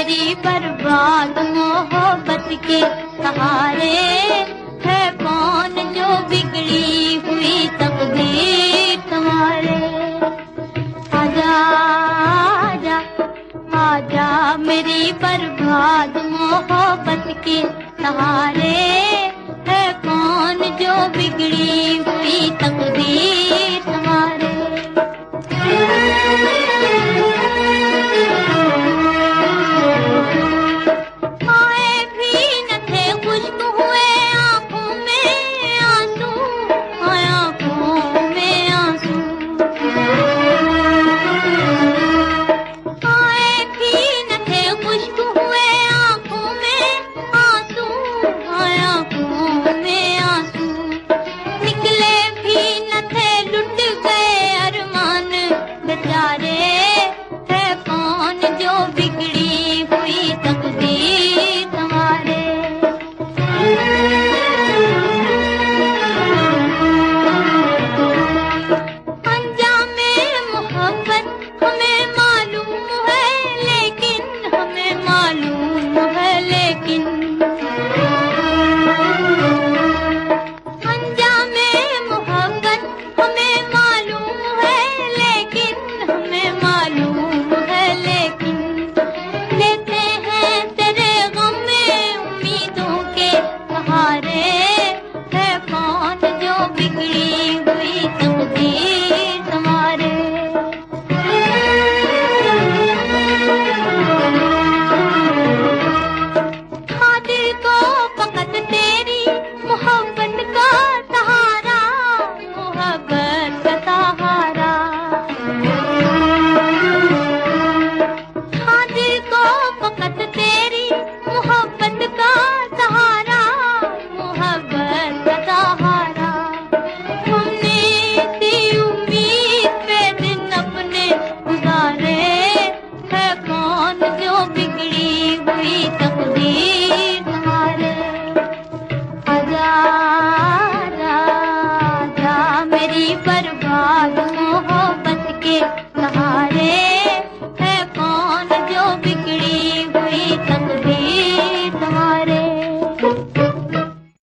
मेरी बर्बाद मोहब्बत के सहारे है कौन जो बिगड़ी हुई तकदीर तुम्हारे। आजा आजा आजा मेरी बर्बाद मोहब्बत के सहारे है कौन जो बिगड़ी हुई तकदीर हरे हुई तकदीर तुम्हारे अजा